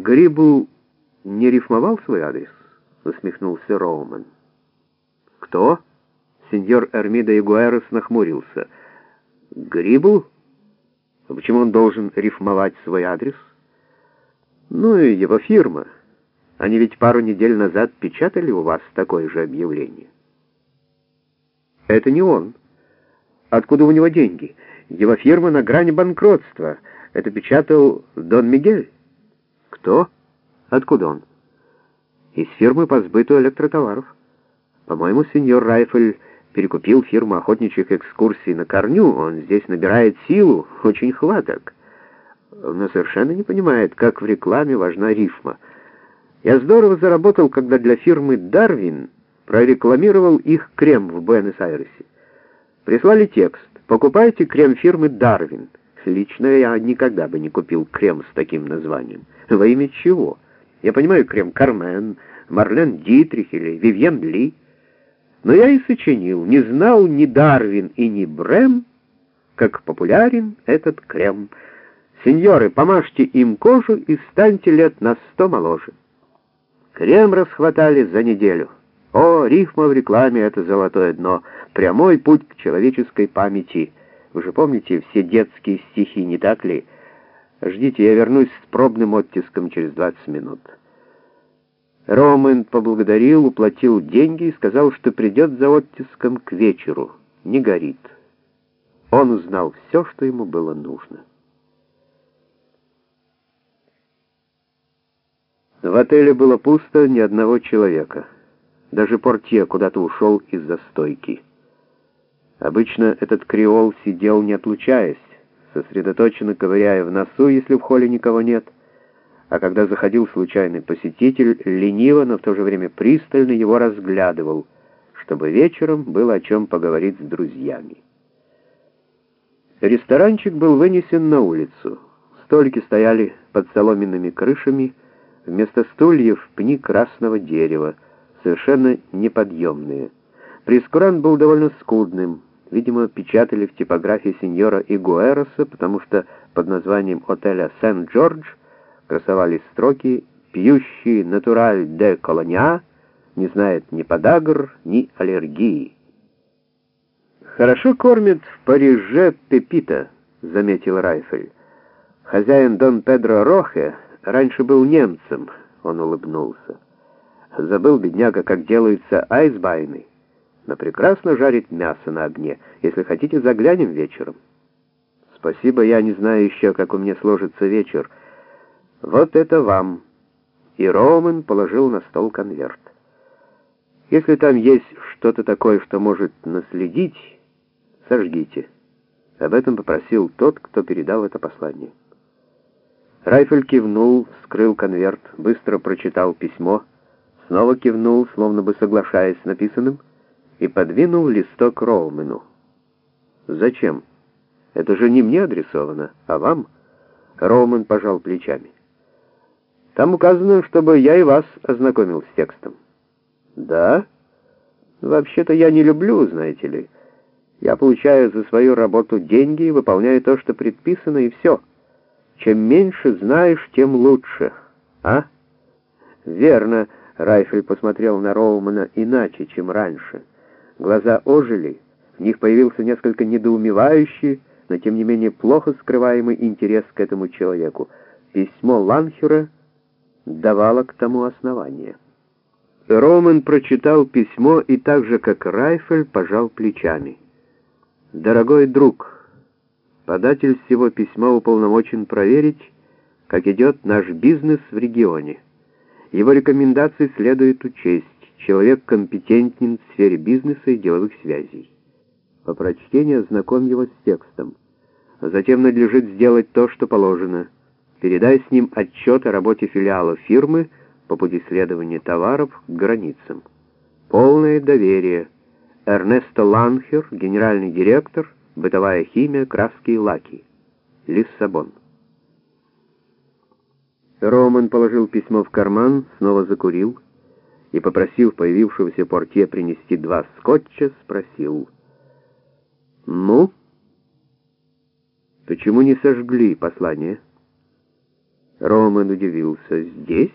Грибу не рифмовал свой адрес? Усмехнулся Роуман. Кто? Сеньор Эрмида Игуэрос нахмурился. Грибу? А почему он должен рифмовать свой адрес? Ну и его фирма. Они ведь пару недель назад печатали у вас такое же объявление. Это не он. Откуда у него деньги? Его фирма на грани банкротства. Это печатал Дон Мигель. Кто? Откуда он? Из фирмы по сбыту электротоваров. По-моему, сеньор Райфель перекупил фирму охотничьих экскурсий на корню. Он здесь набирает силу, очень хваток. Но совершенно не понимает, как в рекламе важна рифма. Я здорово заработал, когда для фирмы «Дарвин» прорекламировал их крем в Буэнос-Айресе. Прислали текст «Покупайте крем фирмы «Дарвин». Лично я никогда бы не купил крем с таким названием. Во имя чего? Я понимаю, крем Кармен, Марлен Дитрих или Вивьен Ли. Но я и сочинил, не знал ни Дарвин и ни Брэм, как популярен этот крем. Сеньоры, помажьте им кожу и станьте лет на сто моложе. Крем расхватали за неделю. О, рифма в рекламе — это золотое дно, прямой путь к человеческой памяти. Вы же помните все детские стихи, не так ли? Ждите, я вернусь с пробным оттиском через 20 минут. Роман поблагодарил, уплатил деньги и сказал, что придет за оттиском к вечеру. Не горит. Он узнал все, что ему было нужно. В отеле было пусто, ни одного человека. Даже портье куда-то ушел из-за стойки. Обычно этот креол сидел, не отлучаясь, сосредоточенно ковыряя в носу, если в холле никого нет, а когда заходил случайный посетитель, лениво, но в то же время пристально его разглядывал, чтобы вечером было о чем поговорить с друзьями. Ресторанчик был вынесен на улицу. Столики стояли под соломенными крышами, вместо стульев пни красного дерева, совершенно неподъемные. Прескурант был довольно скудным, видимо, печатали в типографии сеньора Игуэроса, потому что под названием отеля Сент-Джордж красовались строки «Пьющий натураль де колония не знает ни подагр, ни аллергии». «Хорошо кормят в Париже Пепита», — заметил Райфель. «Хозяин Дон Педро Рохе раньше был немцем», — он улыбнулся. «Забыл, бедняга, как делаются айсбайны» но прекрасно жарит мясо на огне. Если хотите, заглянем вечером. Спасибо, я не знаю еще, как у меня сложится вечер. Вот это вам. И Роман положил на стол конверт. Если там есть что-то такое, что может наследить, сожгите. Об этом попросил тот, кто передал это послание. Райфель кивнул, вскрыл конверт, быстро прочитал письмо, снова кивнул, словно бы соглашаясь с написанным, и подвинул листок Роумену. «Зачем? Это же не мне адресовано, а вам?» Роумен пожал плечами. «Там указано, чтобы я и вас ознакомил с текстом». «Да? Вообще-то я не люблю, знаете ли. Я получаю за свою работу деньги и выполняю то, что предписано, и все. Чем меньше знаешь, тем лучше. А?» «Верно», — Райфель посмотрел на Роумана иначе, чем раньше. Глаза ожили, в них появился несколько недоумевающий, но тем не менее плохо скрываемый интерес к этому человеку. Письмо Ланхера давало к тому основание. Роман прочитал письмо и так же, как Райфель, пожал плечами. «Дорогой друг, податель всего письма уполномочен проверить, как идет наш бизнес в регионе. Его рекомендации следует учесть. Человек компетентен в сфере бизнеса и деловых связей. По прочтении ознакомь его с текстом. Затем надлежит сделать то, что положено. Передай с ним отчет о работе филиала фирмы по пути следования товаров к границам. Полное доверие. Эрнесто Ланхер, генеральный директор, бытовая химия, краски и лаки. Лиссабон. Роман положил письмо в карман, снова закурил и, попросив появившегося портье принести два скотча, спросил, «Ну, почему не сожгли послание?» Роман удивился. «Здесь?»